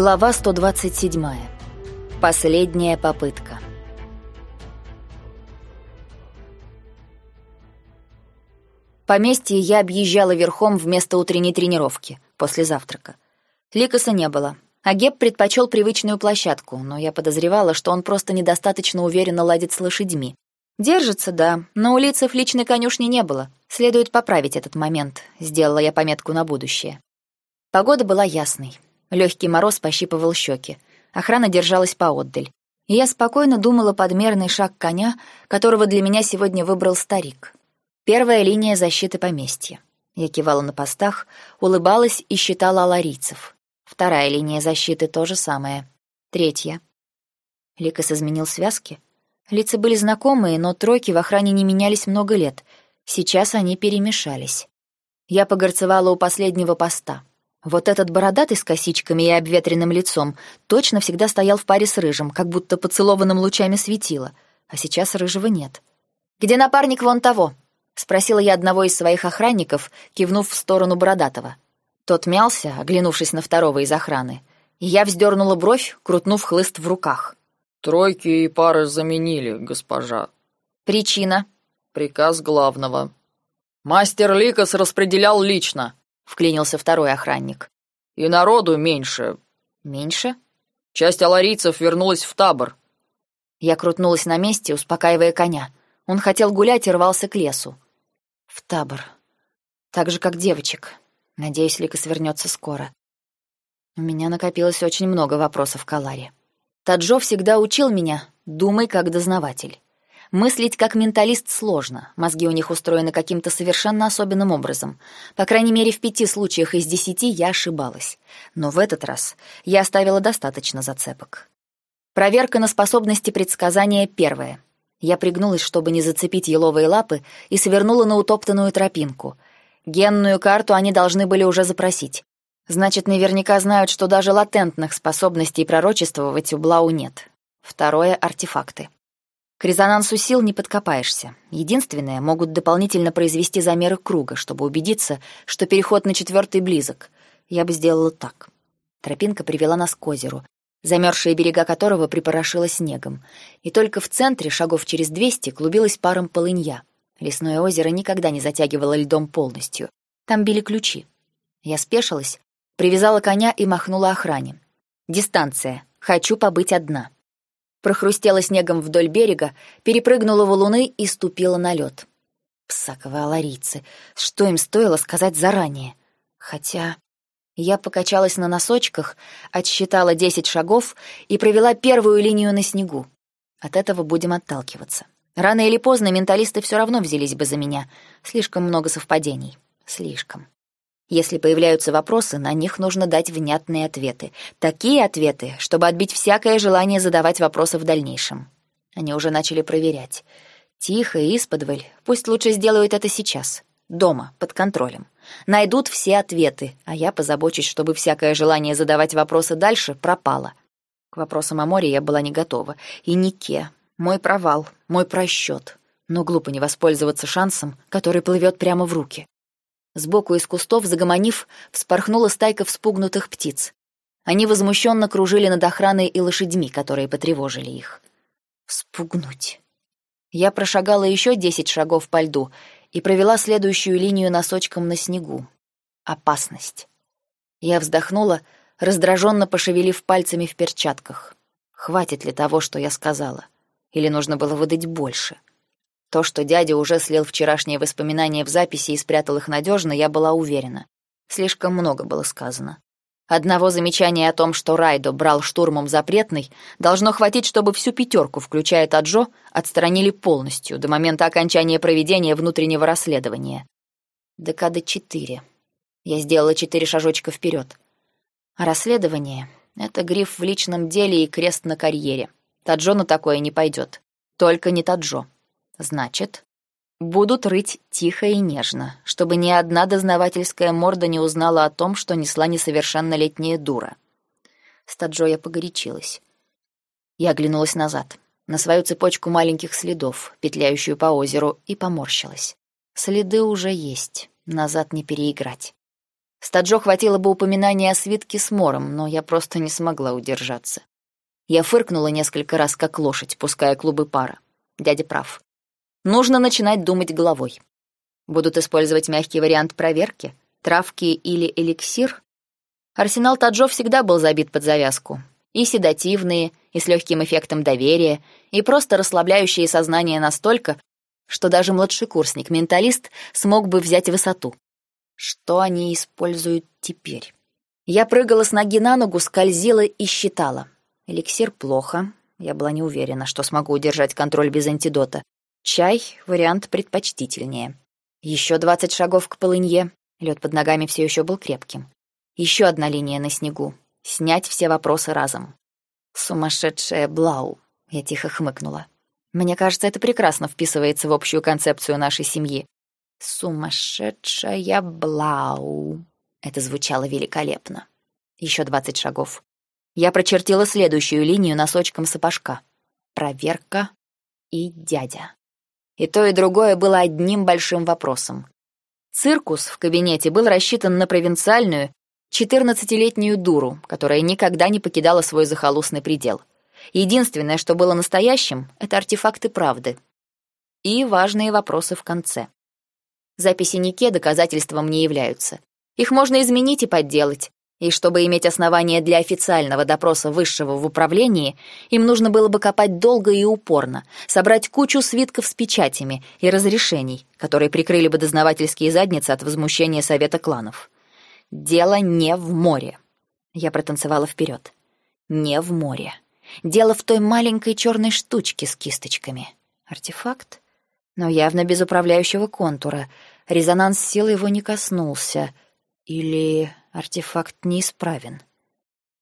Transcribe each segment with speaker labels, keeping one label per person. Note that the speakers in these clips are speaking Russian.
Speaker 1: Глава 127. Последняя попытка. Поместье я объезжала верхом вместо утренней тренировки, после завтрака. Ликоса не было, а Геб предпочел привычную площадку, но я подозревала, что он просто недостаточно уверенно ладит с лошадьми. Держится, да, но у лицев личной конюшни не было. Следует поправить этот момент, сделала я пометку на будущее. Погода была ясной. Легкий мороз пощипывал щеки. Охрана держалась поотдаль. И я спокойно думала подмерный шаг коня, которого для меня сегодня выбрал старик. Первая линия защиты поместья. Я кивала на постах, улыбалась и считала аларийцев. Вторая линия защиты — то же самое. Третья. Ликас изменил связки. Лица были знакомые, но тройки в охране не менялись много лет. Сейчас они перемешались. Я погорцевала у последнего поста. Вот этот бородатый с косичками и обветренным лицом точно всегда стоял в паре с рыжим, как будто поцелованным лучами светила, а сейчас рыжего нет. «Где напарник вон того?» — спросила я одного из своих охранников, кивнув в сторону бородатого. Тот мялся, оглянувшись на второго из охраны, и я вздернула бровь, крутнув хлыст в руках.
Speaker 2: «Тройки и пары заменили, госпожа».
Speaker 1: «Причина?»
Speaker 2: «Приказ главного». «Мастер Ликос распределял лично»,
Speaker 1: вклинился второй охранник.
Speaker 2: И народу меньше.
Speaker 1: Меньше?
Speaker 2: Часть аларийцев вернулась в табор.
Speaker 1: Я крутнулась на месте, успокаивая коня. Он хотел гулять и рвался к лесу. В табор. Так же, как девочек. Надеюсь, Лика свернется скоро. У меня накопилось очень много вопросов к Аларе. Таджо всегда учил меня «думай как дознаватель». Мыслить как менталист сложно, мозги у них устроены каким-то совершенно особенным образом. По крайней мере, в пяти случаях из десяти я ошибалась. Но в этот раз я оставила достаточно зацепок. Проверка на способности предсказания первая. Я пригнулась, чтобы не зацепить еловые лапы, и свернула на утоптанную тропинку. Генную карту они должны были уже запросить. Значит, наверняка знают, что даже латентных способностей пророчествовать у Блау нет. Второе — артефакты. К резонансу сил не подкопаешься. Единственное, могут дополнительно произвести замеры круга, чтобы убедиться, что переход на четвертый близок. Я бы сделала так. Тропинка привела нас к озеру, замерзшие берега которого припорошило снегом. И только в центре, шагов через двести, клубилась паром полынья. Лесное озеро никогда не затягивало льдом полностью. Там били ключи. Я спешилась, привязала коня и махнула охране. «Дистанция. Хочу побыть одна» прохрустела снегом вдоль берега, перепрыгнула валуны и ступила на лед. Псаковые аларийцы, что им стоило сказать заранее? Хотя... Я покачалась на носочках, отсчитала десять шагов и провела первую линию на снегу. От этого будем отталкиваться. Рано или поздно менталисты все равно взялись бы за меня. Слишком много совпадений. Слишком. Если появляются вопросы, на них нужно дать внятные ответы. Такие ответы, чтобы отбить всякое желание задавать вопросы в дальнейшем. Они уже начали проверять. Тихо и исподволь. Пусть лучше сделают это сейчас. Дома, под контролем. Найдут все ответы, а я позабочусь, чтобы всякое желание задавать вопросы дальше пропало. К вопросам о море я была не готова. И Нике. Мой провал, мой просчет. Но глупо не воспользоваться шансом, который плывет прямо в руки. Сбоку из кустов, загомонив, вспорхнула стайка вспугнутых птиц. Они возмущенно кружили над охраной и лошадьми, которые потревожили их. Спугнуть. Я прошагала еще десять шагов по льду и провела следующую линию носочком на снегу. Опасность. Я вздохнула, раздраженно пошевелив пальцами в перчатках. Хватит ли того, что я сказала? Или нужно было выдать больше? — то, что дядя уже слил вчерашние воспоминания в записи и спрятал их надежно, я была уверена. Слишком много было сказано. Одного замечания о том, что Райдо брал штурмом запретный, должно хватить, чтобы всю пятерку, включая Таджо, отстранили полностью до момента окончания проведения внутреннего расследования. Декада четыре. Я сделала четыре шажочка вперед. А расследование — это гриф в личном деле и крест на карьере. Таджо на такое не пойдет. Только не Таджо. Значит, будут рыть тихо и нежно, чтобы ни одна дознавательская морда не узнала о том, что несла несовершеннолетняя дура. Стаджо я погорячилась. Я оглянулась назад, на свою цепочку маленьких следов, петляющую по озеру, и поморщилась. Следы уже есть, назад не переиграть. Стаджо хватило бы упоминания о свитке с мором, но я просто не смогла удержаться. Я фыркнула несколько раз, как лошадь, пуская клубы пара. Дядя прав. Нужно начинать думать головой. Будут использовать мягкий вариант проверки, травки или эликсир. Арсенал Таджо всегда был забит под завязку. И седативные, и с легким эффектом доверия, и просто расслабляющие сознание настолько, что даже младший курсник-менталист смог бы взять высоту. Что они используют теперь? Я прыгала с ноги на ногу, скользила и считала. Эликсир плохо. Я была не уверена, что смогу удержать контроль без антидота. Чай — вариант предпочтительнее. Еще двадцать шагов к полынье. Лед под ногами все еще был крепким. Еще одна линия на снегу. Снять все вопросы разом. Сумасшедшая Блау. Я тихо хмыкнула. Мне кажется, это прекрасно вписывается в общую концепцию нашей семьи. «Сумасшедшая Блау». Это звучало великолепно. Еще двадцать шагов. Я прочертила следующую линию носочком сапожка. Проверка и дядя. И то, и другое было одним большим вопросом. Циркус в кабинете был рассчитан на провинциальную, четырнадцатилетнюю дуру, которая никогда не покидала свой захолустный предел. Единственное, что было настоящим, — это артефакты правды. И важные вопросы в конце. Записи Нике доказательством не являются. Их можно изменить и подделать. И чтобы иметь основания для официального допроса высшего в управлении, им нужно было бы копать долго и упорно, собрать кучу свитков с печатями и разрешений, которые прикрыли бы дознавательские задницы от возмущения Совета кланов. Дело не в море. Я протанцевала вперед. Не в море. Дело в той маленькой черной штучке с кисточками. Артефакт? но явно без управляющего контура. Резонанс силы его не коснулся. Или артефакт неисправен.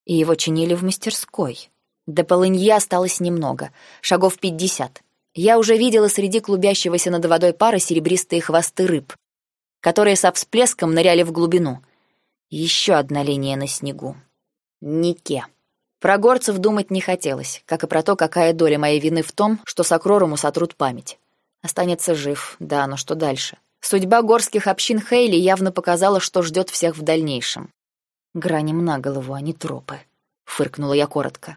Speaker 1: И его чинили в мастерской. До полынья осталось немного, шагов пятьдесят. Я уже видела среди клубящегося над водой пары серебристые хвосты рыб, которые со всплеском ныряли в глубину. Еще одна линия на снегу. Нике. Про горцев думать не хотелось, как и про то, какая доля моей вины в том, что Сокророму сотрут память. Останется жив, да, но что дальше? Судьба горских общин Хейли явно показала, что ждет всех в дальнейшем. «Граним на голову, а не тропы», — фыркнула я коротко.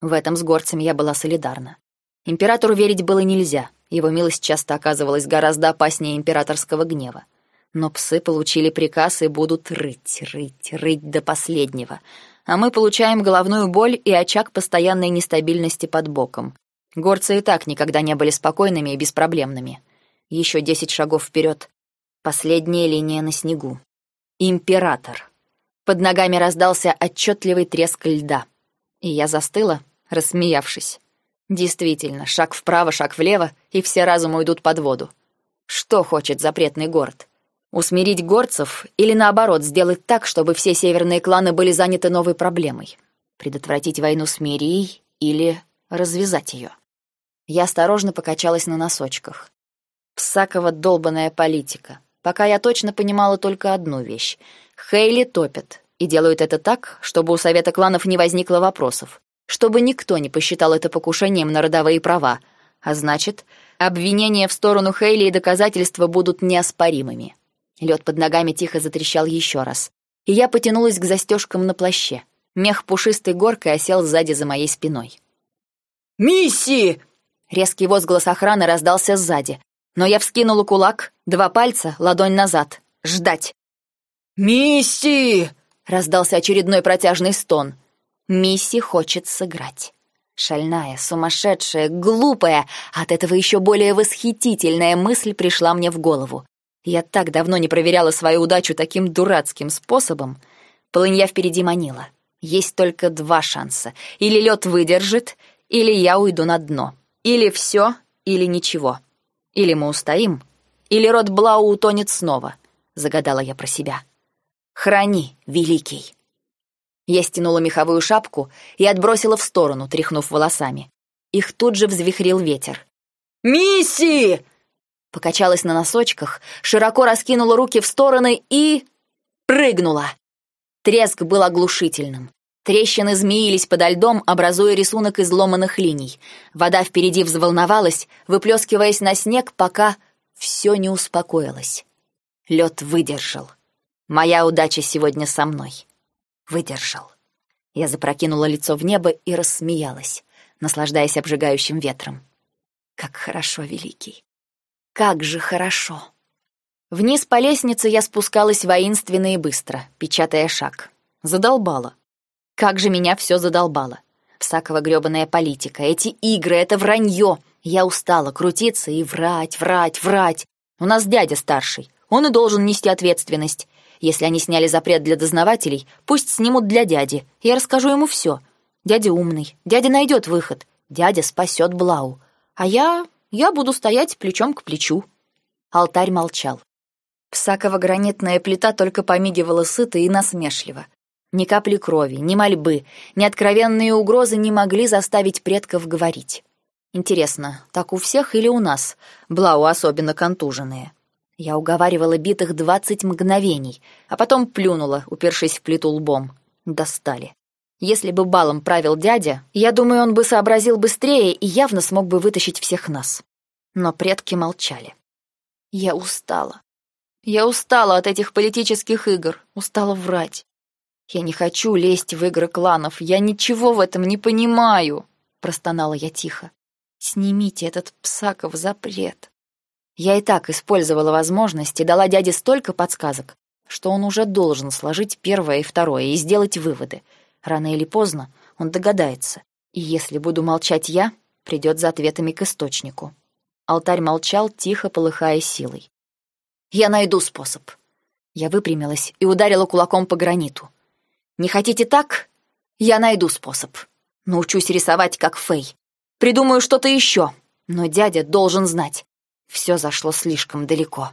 Speaker 1: В этом с горцами я была солидарна. Императору верить было нельзя, его милость часто оказывалась гораздо опаснее императорского гнева. Но псы получили приказ и будут рыть, рыть, рыть до последнего. А мы получаем головную боль и очаг постоянной нестабильности под боком. Горцы и так никогда не были спокойными и беспроблемными. Еще десять шагов вперед. Последняя линия на снегу. Император. Под ногами раздался отчетливый треск льда. И я застыла, рассмеявшись. Действительно, шаг вправо, шаг влево, и все разом уйдут под воду. Что хочет запретный город? Усмирить горцев или, наоборот, сделать так, чтобы все северные кланы были заняты новой проблемой? Предотвратить войну с Мирией или развязать ее? Я осторожно покачалась на носочках. Псакова долбаная политика. Пока я точно понимала только одну вещь. Хейли топят. И делают это так, чтобы у Совета кланов не возникло вопросов. Чтобы никто не посчитал это покушением на родовые права. А значит, обвинения в сторону Хейли и доказательства будут неоспоримыми. Лед под ногами тихо затрещал еще раз. И я потянулась к застежкам на плаще. Мех пушистой горкой осел сзади за моей спиной.
Speaker 2: «Мисси!»
Speaker 1: Резкий возглас охраны раздался сзади, но я вскинула кулак, два пальца, ладонь назад. Ждать.
Speaker 2: «Мисси!»
Speaker 1: — раздался очередной протяжный стон. Мисси хочет сыграть. Шальная, сумасшедшая, глупая, от этого еще более восхитительная мысль пришла мне в голову. Я так давно не проверяла свою удачу таким дурацким способом. Полынья впереди манила. Есть только два шанса. Или лед выдержит, или я уйду на дно. Или все, или ничего. Или мы устоим, или род Блау утонет снова, загадала я про себя. Храни, великий. Я стянула меховую шапку и отбросила в сторону, тряхнув волосами. Их тут же взвихрил ветер.
Speaker 2: «Мисси!»
Speaker 1: Покачалась на носочках, широко раскинула руки в стороны и... прыгнула. Треск был оглушительным. Трещины змеились подо льдом, образуя рисунок изломанных линий. Вода впереди взволновалась, выплескиваясь на снег, пока все не успокоилось. Лед выдержал. Моя удача сегодня со мной. Выдержал. Я запрокинула лицо в небо и рассмеялась, наслаждаясь обжигающим ветром. Как хорошо, великий. Как же хорошо. Вниз по лестнице я спускалась воинственно и быстро, печатая шаг. Задолбала. Как же меня все задолбало. Псакова грёбаная политика, эти игры, это вранье. Я устала крутиться и врать, врать, врать. У нас дядя старший, он и должен нести ответственность. Если они сняли запрет для дознавателей, пусть снимут для дяди. Я расскажу ему все. Дядя умный, дядя найдет выход. Дядя спасет Блау. А я... я буду стоять плечом к плечу. Алтарь молчал. Псакова-гранитная плита только помигивала сыто и насмешливо. Ни капли крови, ни мольбы, ни откровенные угрозы не могли заставить предков говорить. Интересно, так у всех или у нас? Блау особенно контуженные. Я уговаривала битых двадцать мгновений, а потом плюнула, упершись в плиту лбом. Достали. Если бы балом правил дядя, я думаю, он бы сообразил быстрее и явно смог бы вытащить всех нас. Но предки молчали. Я устала. Я устала от этих политических игр, устала врать. Я не хочу лезть в игры кланов, я ничего в этом не понимаю, простонала я тихо. Снимите этот псаков запрет. Я и так использовала возможность и дала дяде столько подсказок, что он уже должен сложить первое и второе и сделать выводы. Рано или поздно он догадается. И если буду молчать я, придет за ответами к источнику. Алтарь молчал, тихо полыхая силой. Я найду способ. Я выпрямилась и ударила кулаком по граниту. Не хотите так? Я найду способ. Научусь рисовать, как Фэй. Придумаю что-то еще. Но дядя должен знать. Все зашло слишком далеко.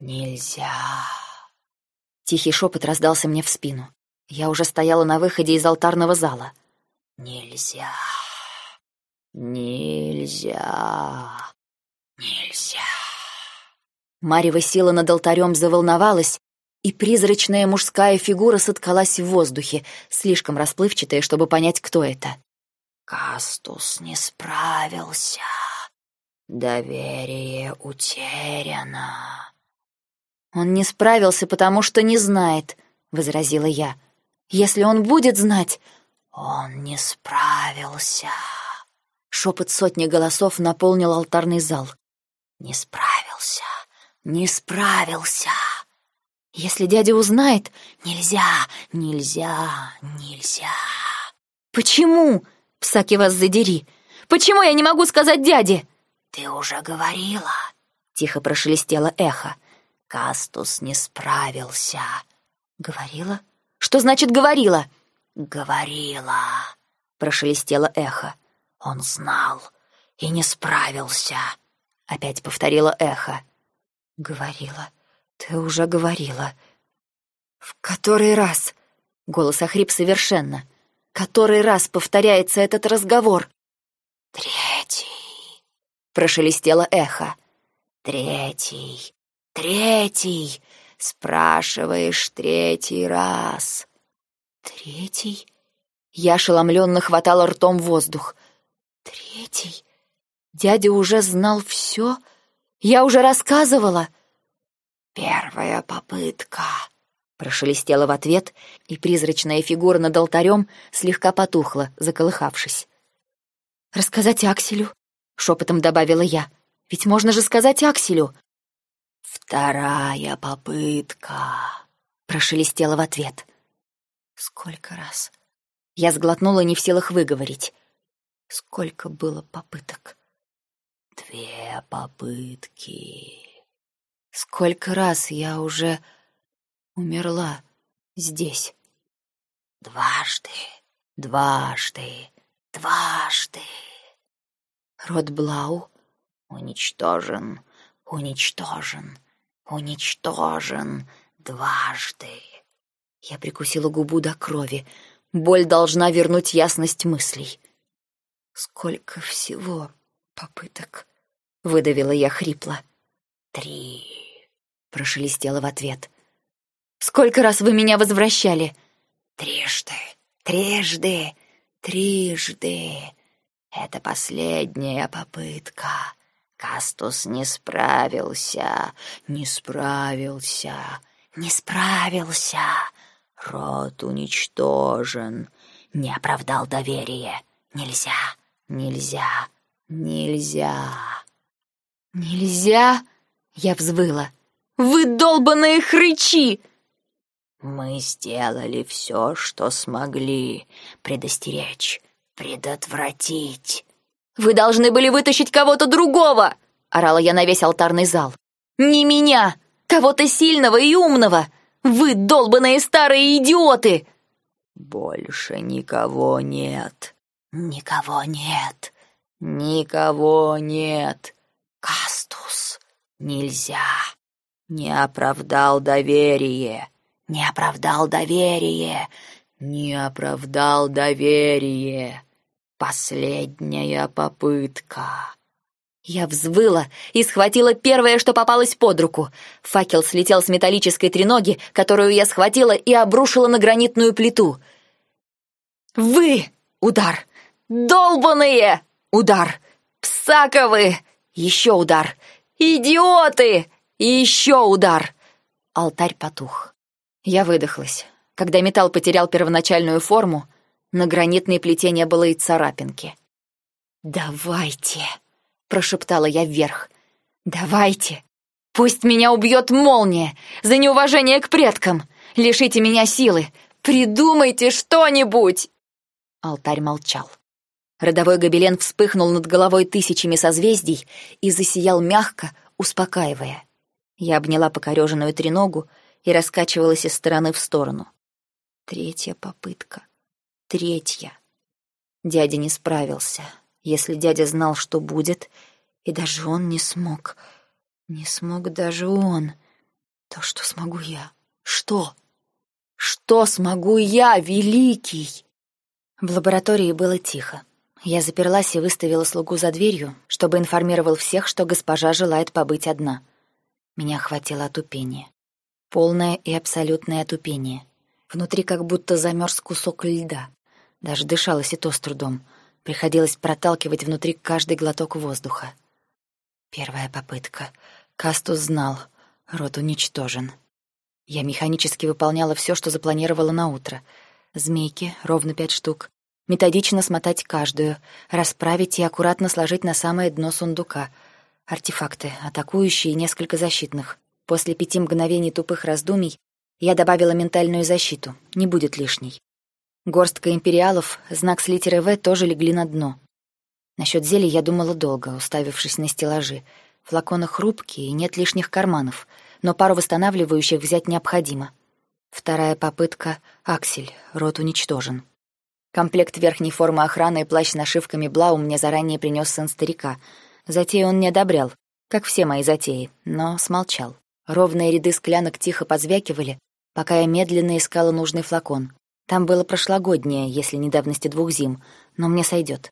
Speaker 1: Нельзя. Тихий шепот раздался мне в спину. Я уже стояла на выходе из алтарного зала. Нельзя. Нельзя. Нельзя. Марева сила над алтарем заволновалась, и призрачная мужская фигура соткалась в воздухе, слишком расплывчатая, чтобы понять, кто это. Кастус не справился. Доверие утеряно. Он не справился, потому что не знает, возразила я. Если он будет знать, он не справился. Шепот сотни голосов наполнил алтарный зал. Не справился, не справился. Если дядя узнает, нельзя, нельзя, нельзя. Почему? Псаки вас задери. Почему я не могу сказать дяде? Ты уже говорила, тихо прошелестело эхо. Кастус не справился. Говорила? Что значит говорила? Говорила, прошелестело эхо. Он знал и не справился. Опять повторило эхо. Говорила. «Ты уже говорила». «В который раз?» — голос охрип совершенно. «Который раз повторяется этот разговор?» «Третий», — прошелестело эхо. «Третий, третий, спрашиваешь третий раз». «Третий?» Я ошеломленно хватала ртом воздух. «Третий? Дядя уже знал все? Я уже рассказывала?» «Первая попытка», — прошелестела в ответ, и призрачная фигура над алтарем слегка потухла, заколыхавшись. «Рассказать Акселю?» — шепотом добавила я. «Ведь можно же сказать Акселю!» «Вторая попытка», — прошелестела в ответ. «Сколько раз?» Я сглотнула, не в силах выговорить. Сколько было попыток? «Две попытки», Сколько раз я уже умерла здесь? Дважды, дважды, дважды. Род Блау уничтожен, уничтожен, уничтожен дважды. Я прикусила губу до крови. Боль должна вернуть ясность мыслей. Сколько всего попыток, выдавила я хрипло. Три прошелестело в ответ. «Сколько раз вы меня возвращали?» «Трижды, трижды, трижды. Это последняя попытка. Кастус не справился, не справился,
Speaker 3: Не справился. Род уничтожен. Не оправдал доверие. Нельзя, нельзя, нельзя.
Speaker 1: Нельзя? Я взвыла. Вы долбаные хрычи!
Speaker 3: Мы сделали все, что смогли. Предостеречь, предотвратить.
Speaker 1: Вы должны были вытащить кого-то другого! Орала я на весь алтарный зал. Не меня! Кого-то сильного и умного! Вы долбаные старые идиоты!
Speaker 3: Больше никого нет. Никого нет. Никого нет. Кастус. Нельзя. Не оправдал доверие. Не оправдал доверие. Не оправдал доверие. Последняя попытка.
Speaker 1: Я взвыла и схватила первое, что попалось под руку. Факел слетел с металлической треноги, которую я схватила и обрушила на гранитную плиту. «Вы!» — удар. «Долбаные!» — удар. «Псаковы!» — еще удар. «Идиоты!» — еще удар. Алтарь потух. Я выдохлась. Когда металл потерял первоначальную форму, на гранитной плите не было и царапинки. «Давайте!» прошептала я вверх. Давайте. Пусть меня убьет молния за неуважение к предкам. Лишите меня силы. Придумайте что-нибудь. Алтарь молчал. Родовой гобелен вспыхнул над головой тысячами созвездий и засиял мягко, успокаивая. Я обняла покореженную треногу и раскачивалась из стороны в сторону. Третья попытка. Третья. Дядя не справился. Если дядя знал, что будет, и даже он не смог, не смог даже он, то что смогу я? Что? Что смогу я, великий? В лаборатории было тихо. Я заперлась и выставила слугу за дверью, чтобы информировал всех, что госпожа желает побыть одна. Меня охватило отупение. Полное и абсолютное отупение. Внутри как будто замерз кусок льда. Даже дышалось и то с трудом — Приходилось проталкивать внутри каждый глоток воздуха. Первая попытка. Кастус знал. Рот уничтожен. Я механически выполняла все, что запланировала на утро. Змейки, ровно пять штук. Методично смотать каждую, расправить и аккуратно сложить на самое дно сундука. Артефакты, атакующие и несколько защитных. После пяти мгновений тупых раздумий я добавила ментальную защиту, не будет лишней. Горстка империалов, знак с литерой «В» тоже легли на дно. Насчет зелий я думала долго, уставившись на стеллажи. Флаконы хрупкие и нет лишних карманов, но пару восстанавливающих взять необходимо. Вторая попытка — аксель, рот уничтожен. Комплект верхней формы охраны и плащ с нашивками Блау мне заранее принес сын старика. Затею он не одобрял, как все мои затеи, но смолчал. Ровные ряды склянок тихо позвякивали, пока я медленно искала нужный флакон. Там было прошлогоднее, если не давности двух зим, но мне сойдет.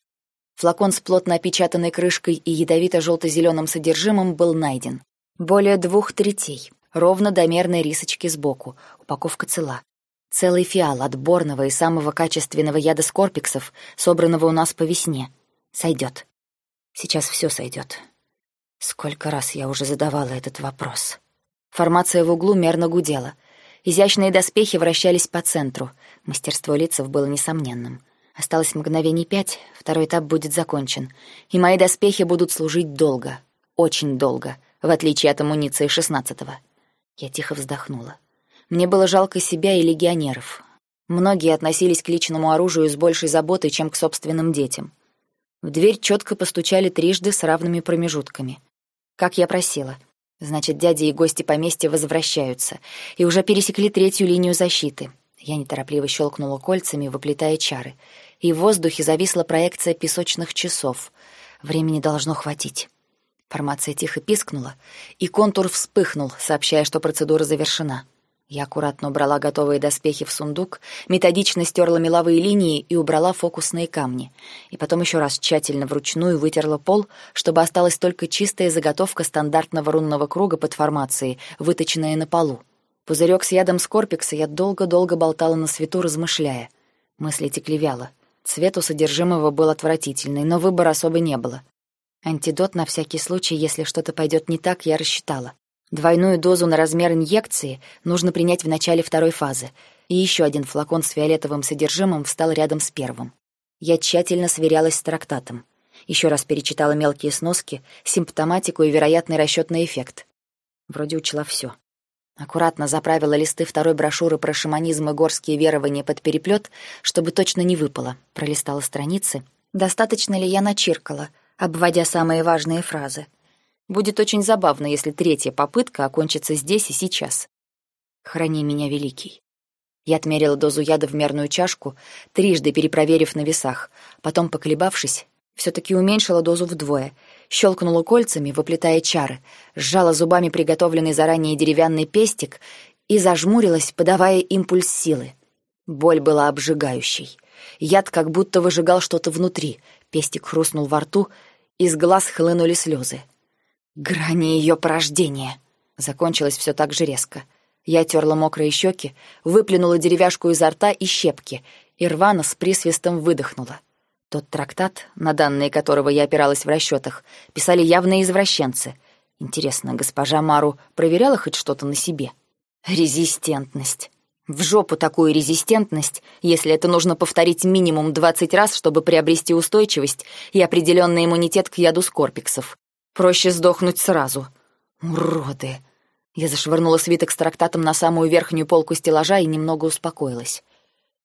Speaker 1: Флакон с плотно опечатанной крышкой и ядовито-желто-зеленым содержимым был найден. Более двух третей, ровно до мерной рисочки сбоку, упаковка цела. Целый фиал отборного и самого качественного яда скорпиксов, собранного у нас по весне. Сойдет. Сейчас все сойдет. Сколько раз я уже задавала этот вопрос. Формация в углу мерно гудела. Изящные доспехи вращались по центру. Мастерство лицев было несомненным. Осталось мгновений пять, второй этап будет закончен. И мои доспехи будут служить долго. Очень долго, в отличие от амуниции шестнадцатого. Я тихо вздохнула. Мне было жалко себя и легионеров. Многие относились к личному оружию с большей заботой, чем к собственным детям. В дверь четко постучали трижды с равными промежутками. Как я просила, Значит, дяди и гости поместья возвращаются и уже пересекли третью линию защиты. Я неторопливо щелкнула кольцами, выплетая чары. И в воздухе зависла проекция песочных часов. Времени должно хватить. Формация тихо пискнула, и контур вспыхнул, сообщая, что процедура завершена. Я аккуратно убрала готовые доспехи в сундук, методично стерла меловые линии и убрала фокусные камни. И потом еще раз тщательно вручную вытерла пол, чтобы осталась только чистая заготовка стандартного рунного круга под формацией, выточенная на полу. Пузырек с ядом скорпикса я долго-долго болтала на свету, размышляя. Мысли текли вяло. Цвет у содержимого был отвратительный, но выбора особо не было. Антидот на всякий случай, если что-то пойдет не так, я рассчитала. Двойную дозу на размер инъекции нужно принять в начале второй фазы, и еще один флакон с фиолетовым содержимым встал рядом с первым. Я тщательно сверялась с трактатом. Еще раз перечитала мелкие сноски, симптоматику и вероятный расчетный эффект. Вроде учла все. Аккуратно заправила листы второй брошюры про шаманизм и горские верования под переплет, чтобы точно не выпало. Пролистала страницы. Достаточно ли я начиркала, обводя самые важные фразы? Будет очень забавно, если третья попытка окончится здесь и сейчас. Храни меня, великий. Я отмерила дозу яда в мерную чашку, трижды перепроверив на весах, потом, поколебавшись, все таки уменьшила дозу вдвое, щелкнула кольцами, выплетая чары, сжала зубами приготовленный заранее деревянный пестик и зажмурилась, подавая импульс силы. Боль была обжигающей. Яд как будто выжигал что-то внутри. Пестик хрустнул во рту, из глаз хлынули слезы. Грани ее порождения. Закончилось все так же резко. Я терла мокрые щеки, выплюнула деревяшку изо рта и щепки, и рвано с присвистом выдохнула. Тот трактат, на данные которого я опиралась в расчетах, писали явные извращенцы. Интересно, госпожа Мару проверяла хоть что-то на себе? Резистентность. В жопу такую резистентность, если это нужно повторить минимум 20 раз, чтобы приобрести устойчивость и определенный иммунитет к яду скорпиксов. Проще сдохнуть сразу. Уроды. Я зашвырнула свиток с трактатом на самую верхнюю полку стеллажа и немного успокоилась.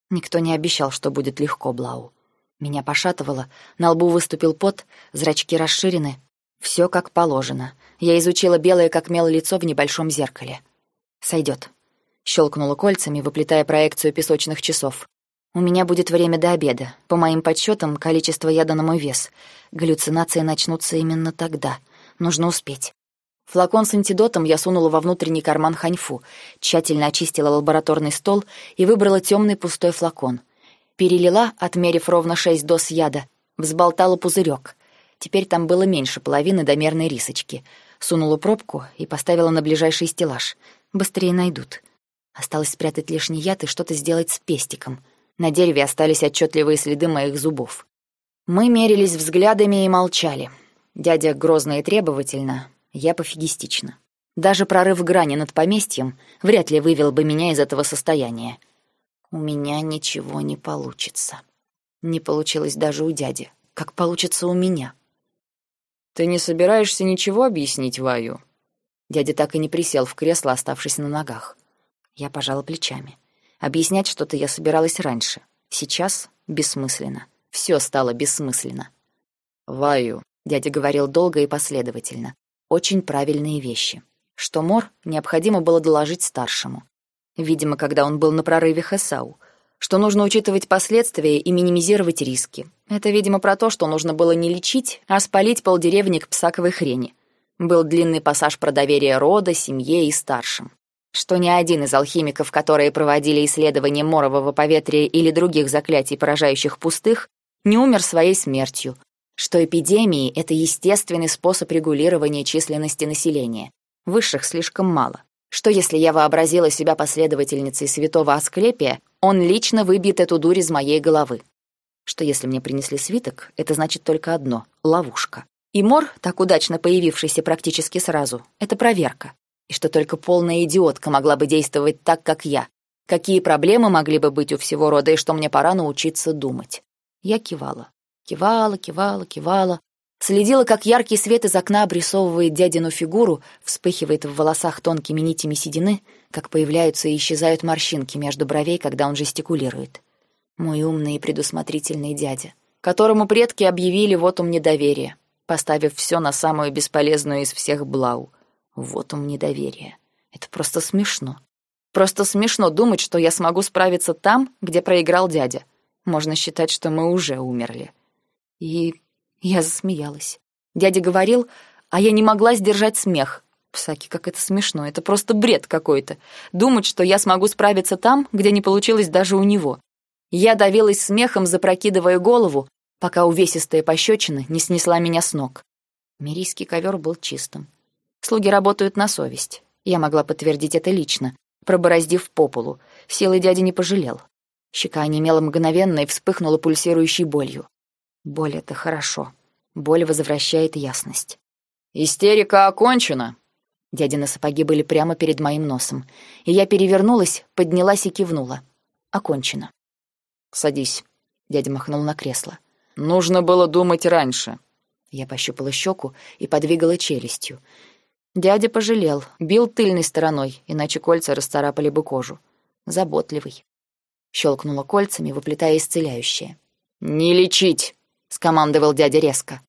Speaker 1: Никто не обещал, что будет легко, Блау. Меня пошатывало, на лбу выступил пот, зрачки расширены. Все как положено. Я изучила белое как мел лицо в небольшом зеркале. Сойдет. Щелкнула кольцами, выплетая проекцию песочных часов. У меня будет время до обеда. По моим подсчетам, количество яда на мой вес. Галлюцинации начнутся именно тогда. Нужно успеть. Флакон с антидотом я сунула во внутренний карман ханьфу, тщательно очистила лабораторный стол и выбрала темный пустой флакон. Перелила, отмерив ровно шесть доз яда, взболтала пузырек. Теперь там было меньше половины до мерной рисочки. Сунула пробку и поставила на ближайший стеллаж. Быстрее найдут. Осталось спрятать лишний яд и что-то сделать с пестиком. На дереве остались отчетливые следы моих зубов. Мы мерились взглядами и молчали. Дядя грозно и требовательно, я пофигистично. Даже прорыв грани над поместьем вряд ли вывел бы меня из этого состояния у меня ничего не получится. Не получилось даже у дяди. Как получится у меня?
Speaker 2: Ты не собираешься ничего объяснить Ваю?
Speaker 1: Дядя так и не присел в кресло, оставшись на ногах. Я пожала плечами. Объяснять что-то я собиралась раньше. Сейчас бессмысленно. Все стало бессмысленно.
Speaker 2: Ваю,
Speaker 1: дядя говорил долго и последовательно. Очень правильные вещи. Что Мор необходимо было доложить старшему. Видимо, когда он был на прорыве Хесау. Что нужно учитывать последствия и минимизировать риски. Это, видимо, про то, что нужно было не лечить, а спалить полдеревни к псаковой хрени. Был длинный пассаж про доверие рода, семье и старшим. Что ни один из алхимиков, которые проводили исследования морового поветрия или других заклятий, поражающих пустых, не умер своей смертью. Что эпидемии — это естественный способ регулирования численности населения. Высших слишком мало. Что если я вообразила себя последовательницей святого Асклепия, он лично выбьет эту дурь из моей головы? Что если мне принесли свиток, это значит только одно — ловушка. И Мор, так удачно появившийся практически сразу, — это проверка. И что только полная идиотка могла бы действовать так, как я. Какие проблемы могли бы быть у всего рода, и что мне пора научиться думать. Я кивала. Кивала, кивала, кивала, Следила, как яркий свет из окна обрисовывает дядину фигуру, вспыхивает в волосах тонкими нитями седины, как появляются и исчезают морщинки между бровей, когда он жестикулирует. Мой умный и предусмотрительный дядя, которому предки объявили вот ум недоверия, поставив все на самую бесполезную из всех блау. Вот ум недоверия. Это просто смешно. Просто смешно думать, что я смогу справиться там, где проиграл дядя. Можно считать, что мы уже умерли. И я засмеялась. Дядя говорил, а я не могла сдержать смех. Псаки, как это смешно, это просто бред какой-то. Думать, что я смогу справиться там, где не получилось даже у него. Я давилась смехом, запрокидывая голову, пока увесистая пощечина не снесла меня с ног. Мирийский ковер был чистым. Слуги работают на совесть. Я могла подтвердить это лично, пробороздив по полу. Силы дяди не пожалел. Щека онемела мгновенно и вспыхнула пульсирующей болью. Боль — это хорошо. Боль возвращает ясность.
Speaker 2: «Истерика окончена!»
Speaker 1: Дядины сапоги были прямо перед моим носом, и я перевернулась, поднялась и кивнула. Окончено.
Speaker 2: «Садись», — дядя махнул на кресло.
Speaker 3: «Нужно было думать раньше».
Speaker 1: Я пощупала щеку и подвигала челюстью. Дядя пожалел, бил тыльной стороной, иначе кольца расцарапали бы кожу. Заботливый. Щелкнула кольцами, выплетая исцеляющее.
Speaker 3: «Не лечить!» — скомандовал дядя резко.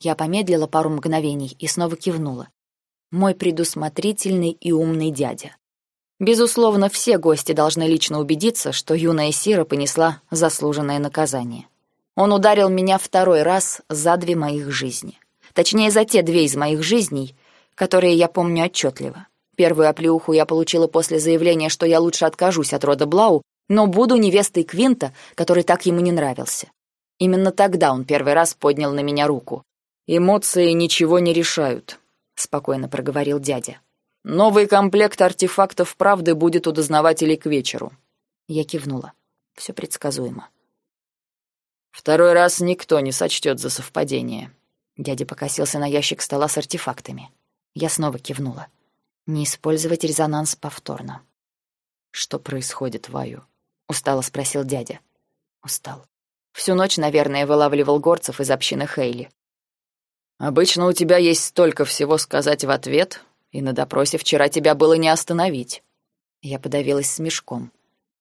Speaker 1: Я помедлила пару мгновений и снова кивнула. Мой предусмотрительный и умный дядя. Безусловно, все гости должны лично убедиться, что юная Сира понесла заслуженное наказание. Он ударил меня второй раз за две моих жизни. Точнее, за те две из моих жизней, которые я помню отчетливо. Первую оплеуху я получила после заявления, что я лучше откажусь от рода Блау, но буду невестой Квинта, который так ему не нравился. Именно тогда он первый раз поднял на меня руку.
Speaker 3: «Эмоции ничего не решают», — спокойно проговорил дядя. «Новый комплект артефактов правды будет у дознавателей к вечеру».
Speaker 1: Я кивнула. Все предсказуемо.
Speaker 3: «Второй раз никто не сочтет за совпадение».
Speaker 1: Дядя покосился на ящик стола с артефактами. Я снова кивнула. Не использовать резонанс повторно.
Speaker 3: «Что происходит, Ваю?» — устало спросил дядя.
Speaker 1: Устал. Всю ночь, наверное, вылавливал горцев из общины Хейли.
Speaker 3: «Обычно у тебя есть столько всего сказать в ответ, и на допросе вчера тебя было не остановить».
Speaker 1: Я подавилась смешком.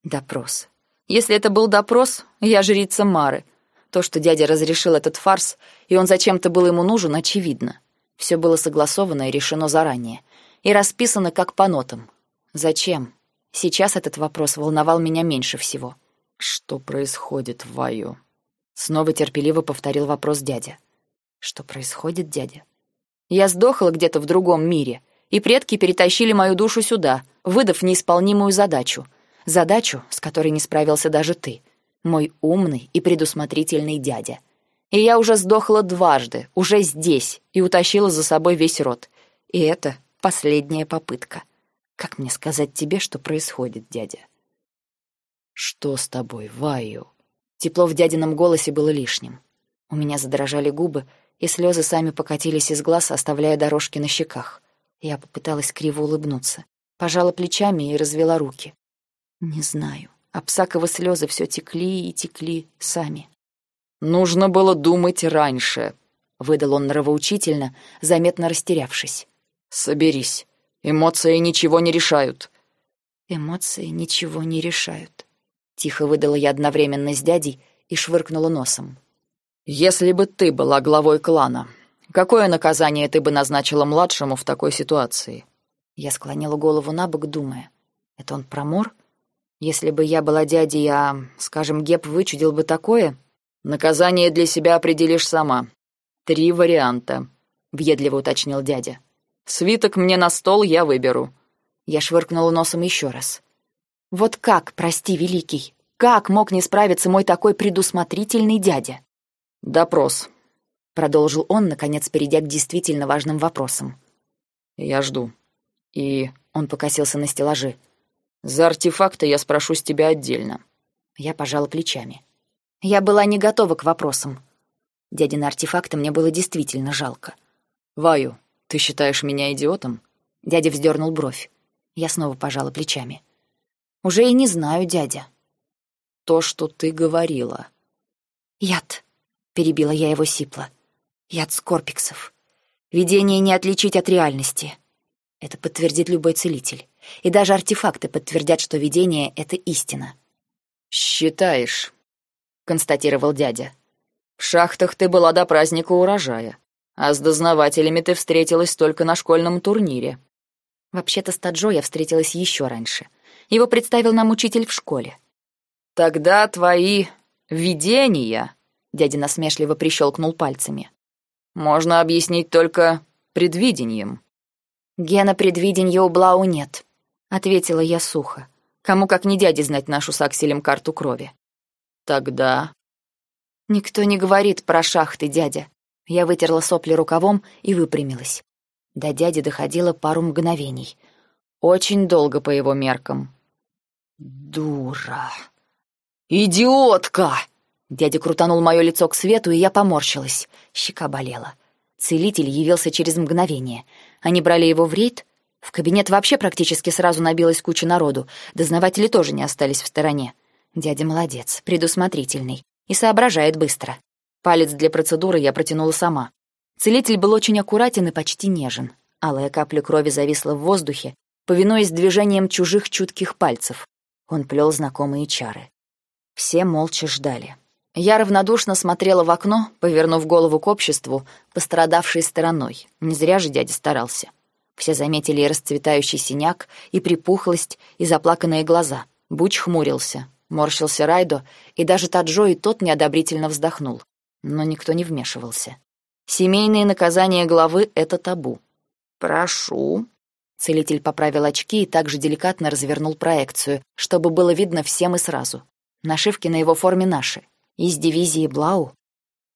Speaker 1: Допрос. Если это был допрос, я жрица Мары. То, что дядя разрешил этот фарс, и он зачем-то был ему нужен, очевидно. Все было согласовано и решено заранее. И расписано как по нотам. Зачем? Сейчас этот вопрос волновал меня меньше всего.
Speaker 3: «Что происходит, Ваю?»
Speaker 1: Снова терпеливо повторил вопрос дядя. «Что происходит, дядя?» «Я сдохла где-то в другом мире, и предки перетащили мою душу сюда, выдав неисполнимую задачу. Задачу, с которой не справился даже ты, мой умный и предусмотрительный дядя. И я уже сдохла дважды, уже здесь, и утащила за собой весь род. И это последняя попытка. Как мне сказать тебе, что происходит, дядя?
Speaker 3: Что с тобой, Ваю?
Speaker 1: Тепло в дядином голосе было лишним. У меня задрожали губы, и слезы сами покатились из глаз, оставляя дорожки на щеках. Я попыталась криво улыбнуться, пожала плечами и развела руки. Не знаю. Апсаковы слезы все текли и текли сами.
Speaker 3: «Нужно было думать раньше», — выдал он нравоучительно, заметно растерявшись. «Соберись. Эмоции ничего не решают».
Speaker 1: «Эмоции ничего не решают», — тихо выдала я одновременно с дядей и швыркнула носом.
Speaker 3: «Если бы ты была главой клана, какое наказание ты бы назначила младшему в такой ситуации?»
Speaker 1: Я склонила голову на бок, думая. «Это он про мор? Если бы я была дядей, а, скажем, Геб вычудил бы такое,
Speaker 3: «Наказание для себя определишь сама. Три варианта», — въедливо уточнил дядя. «Свиток мне на стол, я выберу».
Speaker 1: Я швыркнула носом еще раз. «Вот как, прости, великий, как мог не справиться мой такой предусмотрительный дядя?»
Speaker 3: «Допрос», —
Speaker 1: продолжил он, наконец перейдя к действительно важным вопросам.
Speaker 3: «Я жду. И...» — он покосился на стеллажи. «За артефакты я спрошу с тебя отдельно».
Speaker 1: Я пожала плечами. Я была не готова к вопросам. Дядины артефакты мне было действительно жалко.
Speaker 3: «Ваю, ты считаешь меня идиотом?»
Speaker 1: Дядя вздернул бровь. Я снова пожала плечами. «Уже и не знаю, дядя».
Speaker 3: «То, что ты говорила».
Speaker 1: «Яд», — перебила я его сипло. «Яд скорпиксов. Видение не отличить от реальности. Это подтвердит любой целитель. И даже артефакты подтвердят, что видение — это истина».
Speaker 3: «Считаешь», констатировал дядя. «В шахтах ты была до праздника урожая, а с дознавателями ты встретилась только на школьном турнире».
Speaker 1: Вообще-то с Таджо я встретилась еще раньше. Его представил нам учитель в школе.
Speaker 3: «Тогда твои видения...» — дядя насмешливо прищелкнул пальцами. «Можно объяснить только предвидением».
Speaker 1: «Гена предвидения у Блау нет», — ответила я сухо. «Кому как не дяде знать нашу с Акселем карту крови».
Speaker 3: Тогда...
Speaker 1: Никто не говорит про шахты, дядя. Я вытерла сопли рукавом и выпрямилась. До дяди доходило пару мгновений. Очень долго по его меркам.
Speaker 3: «Дура! Идиотка!» Дядя крутанул мое лицо к свету, и я поморщилась. Щека болела.
Speaker 1: Целитель явился через мгновение. Они брали его в рейд? В кабинет вообще практически сразу набилась куча народу, дознаватели тоже не остались в стороне. Дядя молодец, предусмотрительный и соображает быстро. Палец для процедуры я протянула сама. Целитель был очень аккуратен и почти нежен. Алая капля крови зависла в воздухе, повинуясь движением чужих чутких пальцев. Он плел знакомые чары. Все молча ждали. Я равнодушно смотрела в окно, повернув голову к обществу, пострадавшей стороной. Не зря же дядя старался. Все заметили и расцветающий синяк, и припухлость, и заплаканные глаза. Буч хмурился, морщился Райдо, и даже Таджо и тот неодобрительно вздохнул. Но никто не вмешивался. Семейные наказания главы — это табу. «Прошу». Целитель поправил очки и также деликатно развернул проекцию, чтобы было видно всем и сразу. Нашивки на его форме наши. Из дивизии Блау.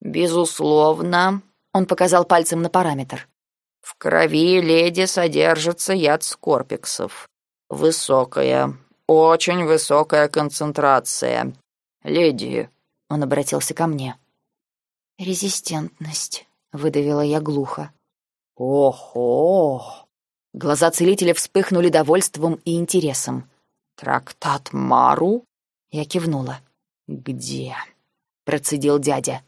Speaker 1: «Безусловно», — он показал пальцем на параметр. В крови леди содержится яд скорпиксов. Высокая, очень высокая концентрация. Леди, он обратился ко мне. Резистентность, выдавила я глухо. Охо! Глаза целителя вспыхнули довольством и интересом. Трактат Мару? Я кивнула. Где? процедил дядя.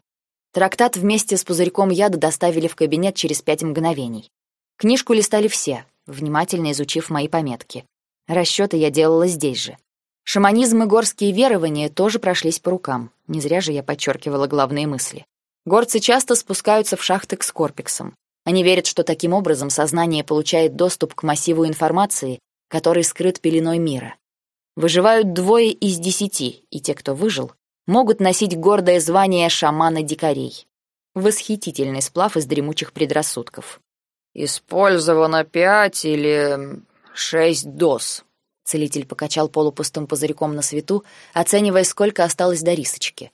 Speaker 1: Трактат вместе с пузырьком яда доставили в кабинет через пять мгновений. Книжку листали все, внимательно изучив мои пометки. Расчеты я делала здесь же. Шаманизм и горские верования тоже прошлись по рукам. Не зря же я подчеркивала главные мысли. Горцы часто спускаются в шахты к скорпиксам. Они верят, что таким образом сознание получает доступ к массиву информации, который скрыт пеленой мира. Выживают двое из десяти, и те, кто выжил, могут носить гордое звание шамана-дикарей. Восхитительный сплав из дремучих предрассудков. «Использовано пять или шесть доз», — целитель покачал полупустым пузырьком на свету, оценивая, сколько осталось до рисочки.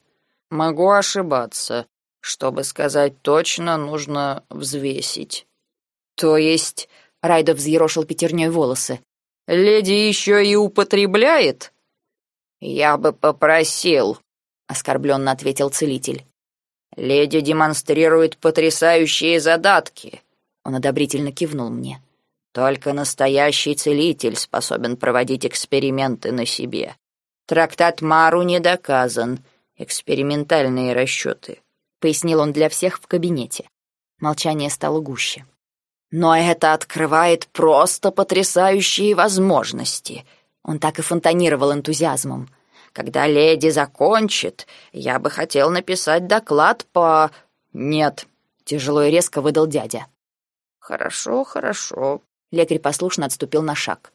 Speaker 1: «Могу ошибаться. Чтобы сказать точно, нужно взвесить». «То есть...» — Райдо взъерошил пятерней волосы. «Леди еще и употребляет?» «Я бы попросил», — оскорбленно ответил целитель. «Леди демонстрирует потрясающие задатки». Он одобрительно кивнул мне. «Только настоящий целитель способен проводить эксперименты на себе. Трактат Мару не доказан. Экспериментальные расчеты», — пояснил он для всех в кабинете. Молчание стало гуще. «Но это открывает просто потрясающие возможности», — он так и фонтанировал энтузиазмом. Когда леди закончит, я бы хотел написать доклад по...» «Нет», — тяжело и резко выдал дядя. «Хорошо, хорошо», — лекарь послушно отступил на шаг.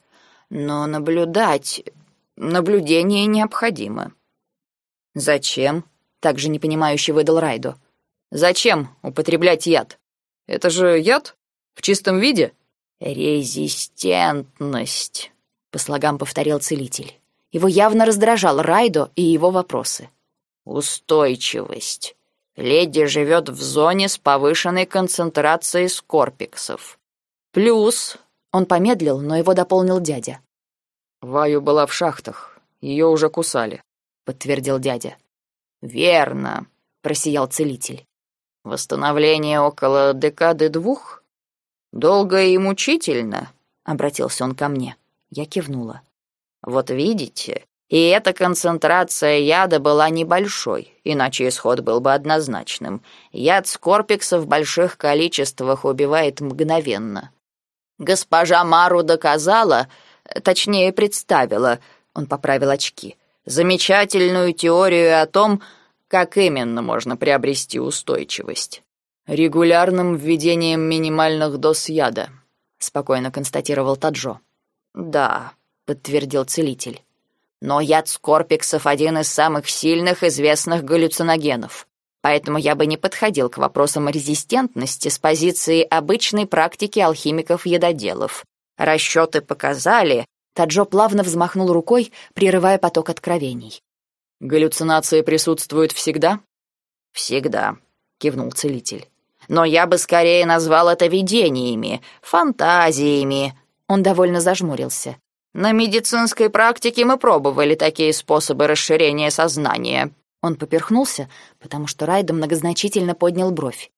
Speaker 1: «Но наблюдать... наблюдение необходимо». «Зачем?» — также непонимающе выдал Райдо. «Зачем употреблять яд? Это же яд? В чистом виде?» «Резистентность», — по слогам повторил целитель. Его явно раздражал Райдо и его вопросы. «Устойчивость. Леди живет в зоне с повышенной концентрацией скорпиксов. Плюс...» Он помедлил, но его дополнил дядя.
Speaker 2: «Ваю была в шахтах. Ее уже кусали», — подтвердил дядя.
Speaker 1: «Верно», — просиял целитель. «Восстановление около декады двух? Долго и мучительно?» — обратился он ко мне. Я кивнула. Вот видите, и эта концентрация яда была небольшой, иначе исход был бы однозначным. Яд скорпикса в больших количествах убивает мгновенно. Госпожа Мару доказала, точнее представила, он поправил очки, замечательную теорию о том, как именно можно приобрести устойчивость.
Speaker 2: Регулярным введением минимальных доз яда, спокойно констатировал Таджо.
Speaker 1: Да, подтвердил целитель. Но яд скорпиксов один из самых сильных известных галлюциногенов. Поэтому я бы не подходил к вопросам резистентности с позиции обычной практики алхимиков-ядоделов. Расчеты показали... Таджо плавно взмахнул рукой, прерывая поток откровений.
Speaker 2: «Галлюцинации присутствуют всегда?»
Speaker 1: «Всегда», — кивнул целитель. «Но я бы скорее назвал это видениями, фантазиями». Он довольно зажмурился. На медицинской практике мы пробовали такие способы расширения сознания. Он поперхнулся, потому что Райда многозначительно поднял бровь.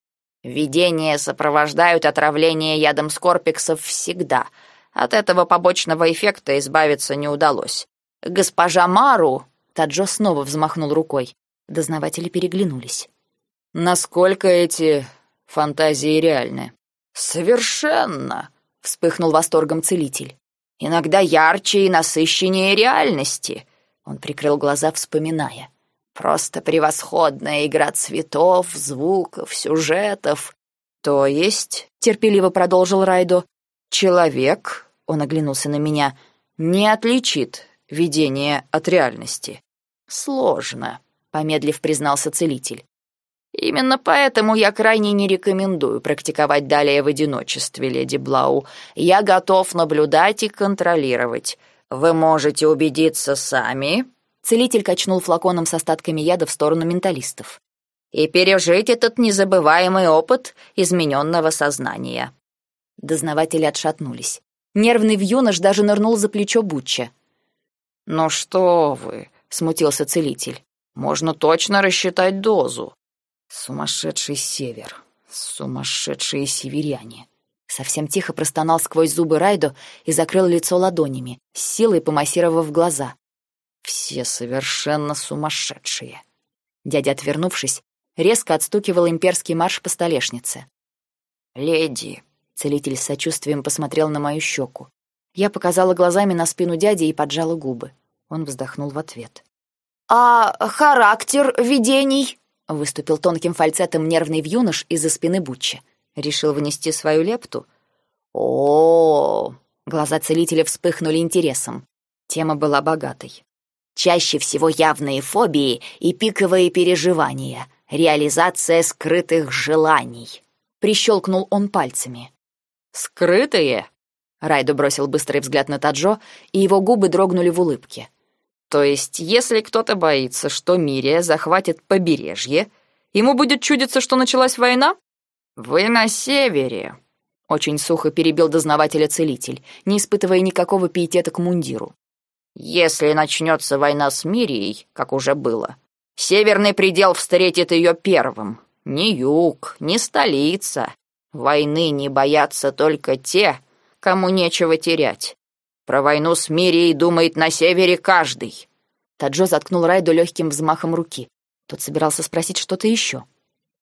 Speaker 1: Видения сопровождают отравление ядом скорпиксов всегда.
Speaker 3: От этого побочного эффекта избавиться не удалось. Госпожа Мару,
Speaker 1: Таджо снова взмахнул рукой. Дознаватели переглянулись.
Speaker 2: Насколько эти фантазии реальны?
Speaker 3: Совершенно, вспыхнул восторгом целитель. Иногда ярче и насыщеннее реальности. Он прикрыл глаза, вспоминая. Просто превосходная игра цветов, звуков, сюжетов. То есть, терпеливо продолжил Райдо, человек, он оглянулся на меня, не отличит видение от реальности. Сложно, помедлив признался целитель. Именно поэтому я крайне не рекомендую практиковать далее в одиночестве, леди Блау. Я готов наблюдать и контролировать. Вы можете убедиться сами.
Speaker 1: Целитель качнул флаконом с остатками яда в сторону менталистов.
Speaker 3: И пережить этот незабываемый опыт измененного сознания.
Speaker 1: Дознаватели отшатнулись. Нервный вьюнош даже нырнул за плечо Бутча.
Speaker 3: «Ну что вы», — смутился целитель, — «можно точно рассчитать дозу.
Speaker 1: Сумасшедший север, сумасшедшие северяне. Совсем тихо простонал сквозь зубы Райдо и закрыл лицо ладонями, с силой помассировав глаза. Все совершенно сумасшедшие. Дядя, отвернувшись, резко отстукивал имперский марш по столешнице.
Speaker 3: «Леди!» — целитель с сочувствием посмотрел на мою щеку.
Speaker 1: Я показала глазами на спину дяди и поджала губы. Он вздохнул в ответ.
Speaker 3: «А характер видений?»
Speaker 1: Выступил тонким фальцетом нервный вьюнош из-за спины Бутчи. Решил внести свою лепту.
Speaker 3: О, -о, -о,
Speaker 1: Глаза целителя вспыхнули интересом. Тема была богатой.
Speaker 3: Чаще всего явные фобии и пиковые переживания, реализация скрытых желаний.
Speaker 1: Прищелкнул он пальцами.
Speaker 2: «Скрытые?»
Speaker 1: Райдо бросил быстрый взгляд на Таджо, и его губы дрогнули в улыбке.
Speaker 2: То есть, если кто-то боится, что Мирия захватит побережье, ему будет чудиться, что началась война?
Speaker 3: Вы на севере.
Speaker 1: Очень сухо перебил дознавателя целитель, не испытывая никакого пиетета к мундиру.
Speaker 3: Если начнется война с Мирией, как уже было, северный предел встретит ее первым. Ни юг, ни столица. Войны не боятся только те, кому нечего терять. Про войну с Мирией думает на севере каждый.
Speaker 1: Таджо заткнул Райду легким взмахом руки. Тот собирался спросить что-то еще.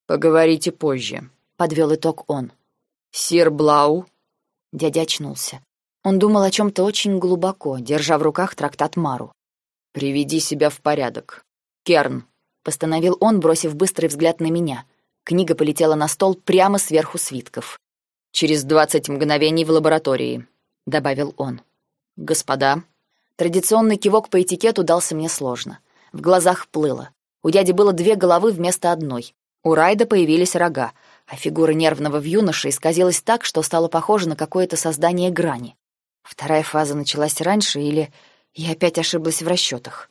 Speaker 2: «Поговорите позже», —
Speaker 1: подвел итог он.
Speaker 2: «Сир Блау?»
Speaker 1: Дядя очнулся. Он думал о чем-то очень глубоко, держа в руках трактат Мару.
Speaker 2: «Приведи себя в порядок. Керн», —
Speaker 1: постановил он, бросив быстрый взгляд на меня. Книга полетела на стол прямо сверху свитков.
Speaker 2: «Через двадцать мгновений в лаборатории», — добавил он.
Speaker 1: «Господа». Традиционный кивок по этикету дался мне сложно. В глазах плыло. У дяди было две головы вместо одной. У Райда появились рога, а фигура нервного в юноше исказилась так, что стало похоже на какое-то создание грани. Вторая фаза началась раньше или я опять ошиблась в расчетах?